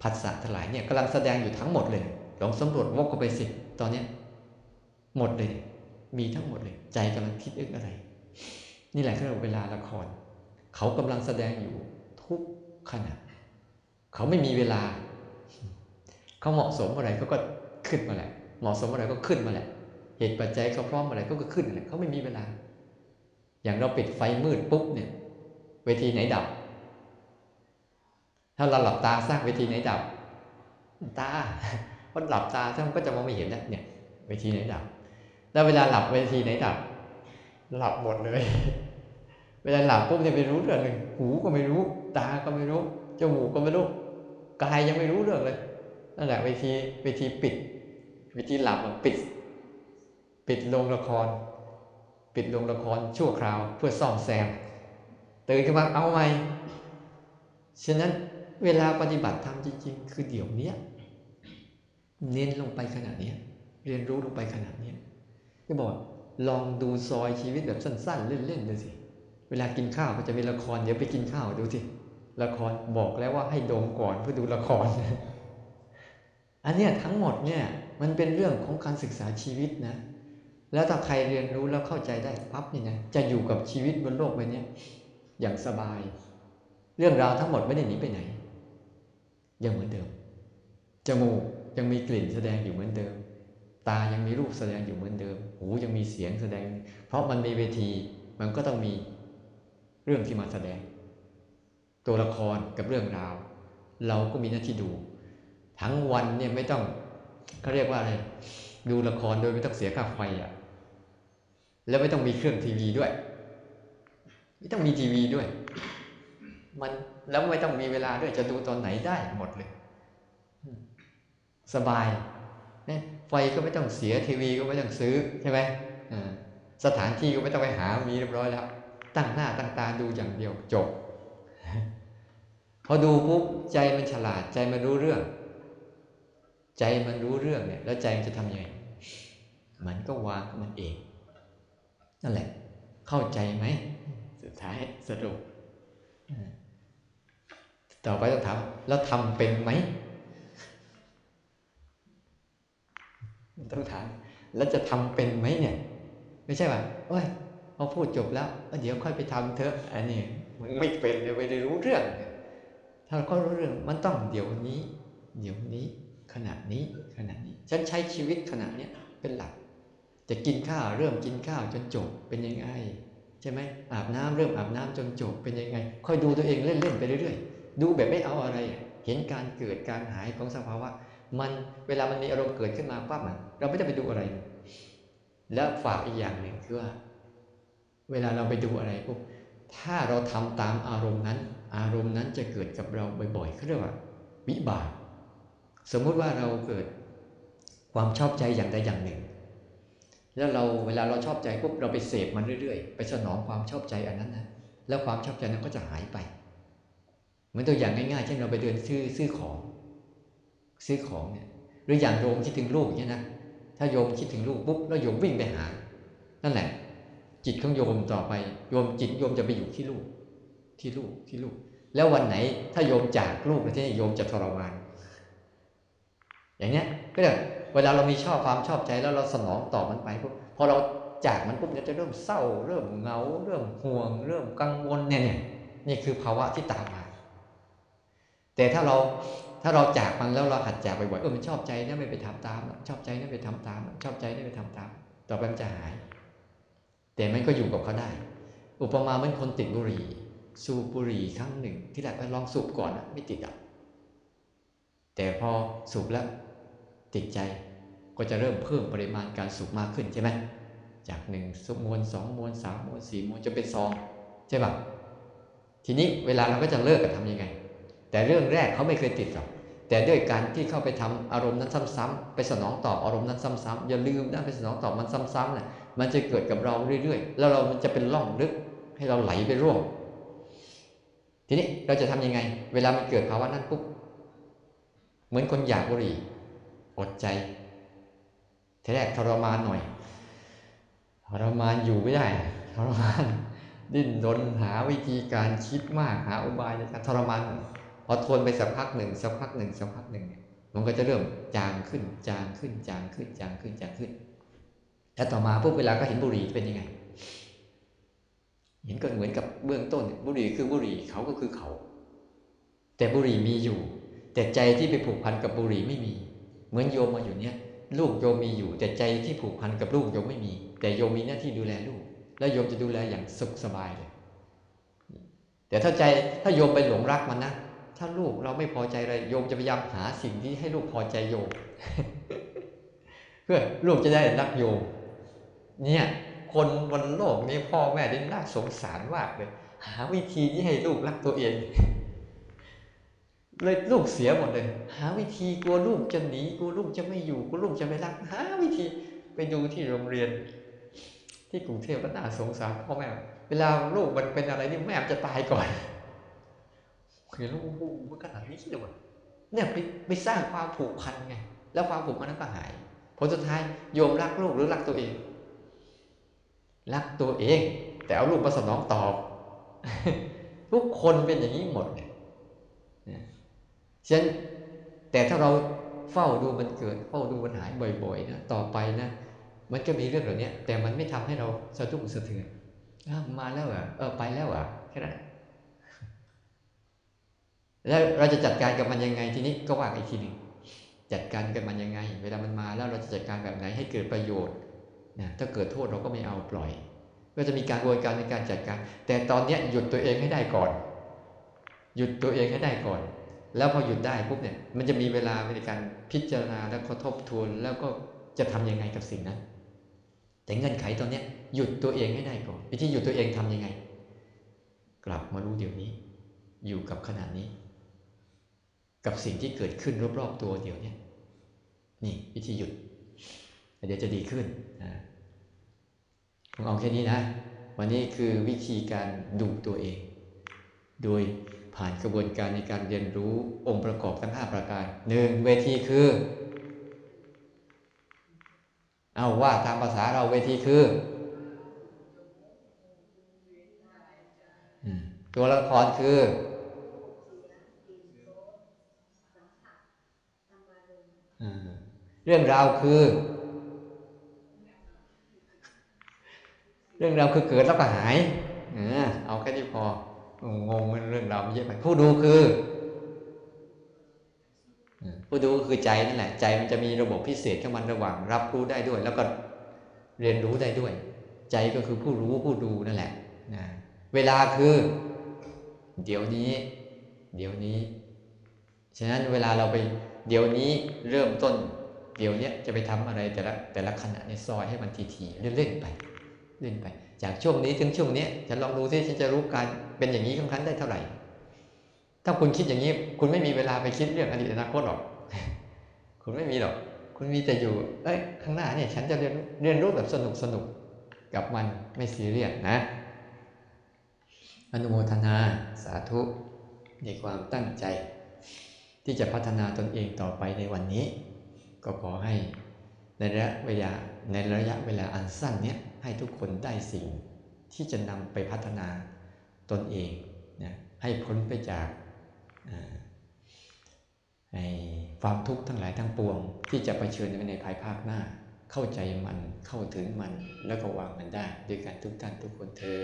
ผัสสะทั้งหลายเนี่ยกำลังแสดงอยู่ทั้งหมดเลยลองสำรวจวกเข้าไปสิตอนเนี้ยหมดเลย มีทั้งหมดเลย ใจกำลังคิดเรื่อะไร นี่แหละคือเวลาละคร เขากำลังแสดงอยู่ทุกขณะเขาไม่มีเวลา เขาเหมาะสมอะไรเขาก็ขึ้นมาแหละเหมาะสมอะไรก็ขึ้นมาแหละ เหตุปัจจัยเขาพร้อมอะไรก็ขึ้นแหละเขาไม่มีเวลา อย่างเราปิดไฟมืดปุ๊บเนี่ยเวทีไหนดับ ถ้าเราหลับตาสร้างเวทีไหนดับ ตาพราะหลับตาท่านก็จะมองไม่เห็นแล้วเนี่ย เวทีไหนดับ แล้วเวลาหลับเวทีไหนดับ หลับหมดเลย เวลาหลับปุ๊บเนี่ยไม่รู้เรื่องเลยหูก็ไม่รู้ ตาก็ไม่รู้จมูกก็ไม่รู้กายยังไม่รู้เรื่องเลยนั่นแหละเวทีเวทีปิดเวทีหลับปิด ปิดโรงละคร ปิดโรงละครชั่วคราวเพื่อซ่อมแซมตื่นขึ้นมาเอาใหม่ฉะนั้น เวลาปฏิบัติธรรมจริง ๆ คือเดี๋ยวเนี้ยเน้นลงไปขนาดนี้เรียนรู้ลงไปขนาดนี้ก็บอกลองดูซอยชีวิตแบบสั้น ๆ เล่นๆดูสิ เวลากินข้าวก็จะมีละครเดี๋ยวไปกินข้าวดูสิละครบอกแล้วว่าให้ดมก่อนเพื่อดูละคร อันเนี้ยทั้งหมดเนี่ยมันเป็นเรื่องของการศึกษาชีวิตนะ แล้วถ้าใครเรียนรู้แล้วเข้าใจได้ปั๊บนี่นะจะอยู่กับชีวิตบนโลกใบนี้อย่างสบาย เรื่องราวทั้งหมดไม่ได้หนีไปไหน ยังเหมือนเดิม จมูกยังมีกลิ่นแสดงอยู่เหมือนเดิม ตายังมีรูปแสดงอยู่เหมือนเดิม หูยังมีเสียงแสดง เพราะมันมีเวทีมันก็ต้องมีเรื่องที่มาแสดง ตัวละครกับเรื่องราว เราก็มีหน้าที่ดู ทั้งวันเนี่ยไม่ต้องเขาเรียกว่าอะไรดูละครโดยไม่ต้องเสียค่าไฟอะแล้วไม่ต้องมีเครื่องทีวีด้วย ไม่ต้องมีทีวีด้วย มัน แล้วไม่ต้องมีเวลาด้วยจะดูตอนไหนได้หมดเลย สบายเนี่ยไฟก็ไม่ต้องเสียทีวีก็ไม่ต้องซื้อใช่ไหมสถานที่ก็ไม่ต้องไปหามีเรียบร้อยแล้ว ตั้งหน้าตั้งตาดูอย่างเดียวจบ พอดูปุ๊บใจมันฉลาดใจมันรู้เรื่อง ใจมันรู้เรื่องเนี่ย แล้วใจมันจะทำยังไงมันก็วางมันเอง นั่นแหละ เข้าใจไหม สุดท้ายสรุป ต่อไปต้องถามแล้วทำเป็นไหมต้องถาม แล้วจะทำเป็นไหมเนี่ย ไม่ใช่ว่าโอ้ยพอพูดจบแล้วเดี๋ยวค่อยไปทำเถอะอันนี้มันไม่เป็นเลยไม่ได้รู้เรื่อง ถ้าเราก็รู้เรื่องมันต้องเดี๋ยวนี้ เดี๋ยวนี้ ขณะนี้ขณะนี้ ฉันใช้ชีวิตขณะเนี้ยเป็นหลัก จะกินข้าวเริ่มกินข้าวจนจบเป็นยังไง ใช่ไหมอาบน้ำเริ่มอาบน้ำจนจบเป็นยังไงค่อยดูตัวเองเล่นๆไปเรื่อยๆ ดูแบบไม่เอาอะไร เห็นการเกิดการหายของสภาวะ มันเวลามันมีอารมณ์เกิดขึ้นมาปั๊บเราไม่ได้ไปดูอะไร แล้วฝากอีกอย่างหนึ่งคือว่า เวลาเราไปดูอะไรปุ๊บถ้าเราทำตามอารมณ์นั้น อารมณ์นั้นจะเกิดกับเราบ่อยๆเขาเรียกว่า วิบาก สมมุติว่าเราเกิดความชอบใจอย่างใดอย่างหนึ่ง แล้วเราเวลาเราชอบใจปุ๊บเราไปเสพมันเรื่อยๆ ไปสนองความชอบใจอันนั้นนะแล้วความชอบใจนั้นก็จะหายไป มือนตัวอย่างง่ายๆเช่นเราไปเดินซื้อซื้อของ ซื้อของเนี่ยหรืออย่างโยมคิดถึงลูกเนี่ยนะถ้าโยมคิดถึงลูกปุ๊บแล้วโยมวิ่งไปหา นั่นแหละ จิตของโยมต่อไปโยมจิตโยมจะไปอยู่ที่ลูก ที่ลูกที่ลูก แล้ววันไหนถ้าโยมจากลูกแล้วที่โยมจะทรมาน อย่างเนี้ยก็เดี๋ยวเวลาเรามีชอบความชอบใจแล้วเราสนองตอบมันไปปุ๊บพอเราจากมันปุ๊บจะเริ่มเศร้า เริ่มเหงา เริ่มห่วง เริ่มกังวลเนี่ยเนี่ยนี่คือภาวะที่ตามมา แต่ถ้าเราถ้าเราจากมันแล้วเราหัดจากบ่อยเออมันชอบใจนะไม่ไปทำตามชอบใจนะไปทำตาม ชอบใจนะไปทำตาม ต่อไปมันจะหาย แต่มันก็อยู่กับเขาได้ อุปมาเหมือนคนติดบุหรี่ สูบบุหรี่ครั้งหนึ่ง ที่แรกไปลองสูบก่อนนะไม่ติดอะแต่พอสูบแล้วติดใจก็จะเริ่มเพิ่มปริมาณการสูบมากขึ้นใช่ไหมจากหนึ่งสมวลสองมวลสามมวลสี่มวลจะเป็นซองใช่ป่ะทีนี้เวลาเราก็จะเลิกกันทำยังไง แต่เรื่องแรกเขาไม่เคยติดหรอกแต่ด้วยการที่เข้าไปทำอารมณ์นั้นซ้ำๆไปสนองตอบอารมณ์นั้นซ้ำๆอย่าลืมนะไปสนองตอบมันซ้ำๆน่ะมันจะเกิดกับเราเรื่อยๆ แล้วเรามันจะเป็นร่องลึกให้เราไหลไปร่วงทีนี้เราจะทํำยังไง เวลามันเกิดภาวะนั้นปุ๊บเหมือนคนอยากบุหรี่ อดใจทีแรกทรมานหน่อยทรมานอยู่ไม่ได้ทรมาน ดิ้นรนหาวิธีการคิดมากหาอุบายในการทรมาน พอทนไปสักพักหนึ่งสักพักหนึ่งสักพักหนึ่งเนี่ยมันก็จะเริ่มจางขึ้น จางขึ้น จางขึ้น จางขึ้น จางขึ้น แล้วต่อมาพวกเวลาก็เห็นบุหรี่เป็นยังไง เห็นก็เหมือนกับเบื้องต้น บุหรี่คือบุหรี่เขาก็คือเขา แต่บุหรี่มีอยู่ แต่ใจที่ไปผูกพันกับบุหรี่ไม่มี เหมือนโยมมาอยู่เนี้ยลูกโยมมีอยู่ แต่ใจที่ผูกพันกับลูกโยมไม่มี แต่โยมมีหน้าที่ดูแลลูก แล้วโยมจะดูแลอย่างสุขสบายเลย แต่ถ้าใจถ้าโยมไปหลงรักมันนะ ถ้าลูกเราไม่พอใจอะไรโยมจะพยายามหาสิ่งที่ให้ลูกพอใจโยม เพื่อลูกจะได้รักโยม เนี่ย คนบนโลกนี้พ่อแม่ได้น่าสงสารมากเลย หาวิธีที่ให้ลูกรักตัวเอง เลยลูกเสียหมดเลย หาวิธีกลัวลูกจะหนีกลัวลูกจะไม่อยู่กลัวลูกจะไม่รัก หาวิธีไปดูที่โรงเรียน ที่กรุงเทพก็น่าสงสารพ่อแม่ เวลาลูกมันเป็นอะไรนี่แม่จะตายก่อน เห็นลูกมันขนาดนี้เลยวะเนี่ยไปไปสร้างความผูกพันไง แล้วความผูกพันนั้นก็หาย ผลสุดท้ายโยมรักลูกหรือรักตัวเอง รักตัวเอง แต่เอาลูกมาสนองตอบ ทุกคนเป็นอย่างนี้หมดเนี่ยฉะนั้นแต่ถ้าเราเฝ้าดูมันเกิด เฝ้าดูมันหายบ่อยๆนะต่อไปนะมันก็มีเรื่องเหล่านี้แต่มันไม่ทำให้เราสะดุ้งสะเทือนมาแล้วอะเออไปแล้วอะแค่นั้น แล้วเราจะจัดการกับมันยังไงทีนี้ก็ว่าอีกทีหนึ่งจัดการกับมันยังไง เวลามันมาแล้วเราจะจัดการแบบไหนให้เกิดประโยชน์นะถ้าเกิดโทษเราก็ไม่เอาปล่อย ก็จะมีการกระบวนการในการจัดการ แต่ตอนนี้หยุดตัวเองให้ได้ก่อน หยุดตัวเองให้ได้ก่อน แล้วพอหยุดได้ปุ๊บเนี่ยมันจะมีเวลาในการพิจารณาแล้วก็ทบทวนแล้วก็จะทํำยังไงกับสิ่งนั้น แต่เงื่อนไขตอนนี้หยุดตัวเองให้ได้ก่อนวิธีหยุดตัวเองทํำยังไง กลับมารู้เดี๋ยวนี้ อยู่กับขณะนี้ กับสิ่งที่เกิดขึ้นรอบๆตัวเดี๋ยวนี้นี่วิธีหยุด เดี๋ยวจะดีขึ้นนะผมเอาแค่นี้นะ วันนี้คือวิธีการดูตัวเอง โดยผ่านกระบวนการในการเรียนรู้องค์ประกอบทั้ง 5 ประการหนึ่งเวทีคือ เอาว่าตามภาษาเราเวทีคือตัวละครคือ เรื่องราวคือ เรื่องราวคือเกิดแล้วก็หายเอาแค่นี้พองงเรื่องราวไม่เยอะไปผู้ดูคือผู้ดูคือใจนั่นแหละ ใจมันจะมีระบบพิเศษข้ามันระหว่าง รับรู้ได้ด้วย แล้วก็เรียนรู้ได้ด้วย ใจก็คือผู้รู้ผู้ดูนั่นแหละนะเวลาคือ เดี๋ยวนี้ เดี๋ยวนี้ ฉะนั้นเวลาเราไป เดี๋ยวนี้เริ่มต้น เดี๋ยวนี้จะไปทำอะไรแต่ละแต่ละขณะในซอยให้มันทีๆเล่นๆไปเล่นไป จากช่วงนี้ถึงช่วงนี้ฉันลองดูซิฉันจะรู้การเป็นอย่างนี้ของฉันได้เท่าไหร่ ถ้าคุณคิดอย่างนี้ คุณไม่มีเวลาไปคิดเรื่องอดีตอนาคตหรอก คุณไม่มีหรอก คุณมีแต่อยู่ เอ้ยข้างหน้าเนี่ย ฉันจะเรียนเรียนรู้แบบสนุกสนุกกับมันไม่ซีเรียสนะ อนุโมทนาสาธุในความตั้งใจ ที่จะพัฒนาตนเองต่อไปในวันนี้ ก็ขอให้ในระยะเวลาในระยะเวลาอันสั้นเนี้ยให้ทุกคนได้สิ่งที่จะนำไปพัฒนาตนเองนะให้พ้นไปจากความทุกข์ทั้งหลายทั้งปวง ที่จะไปเชิญในภายภาคหน้า เข้าใจมันเข้าถึงมันแล้วก็วางมันได้ ด้วยกันทุกท่านทุกคนเทอ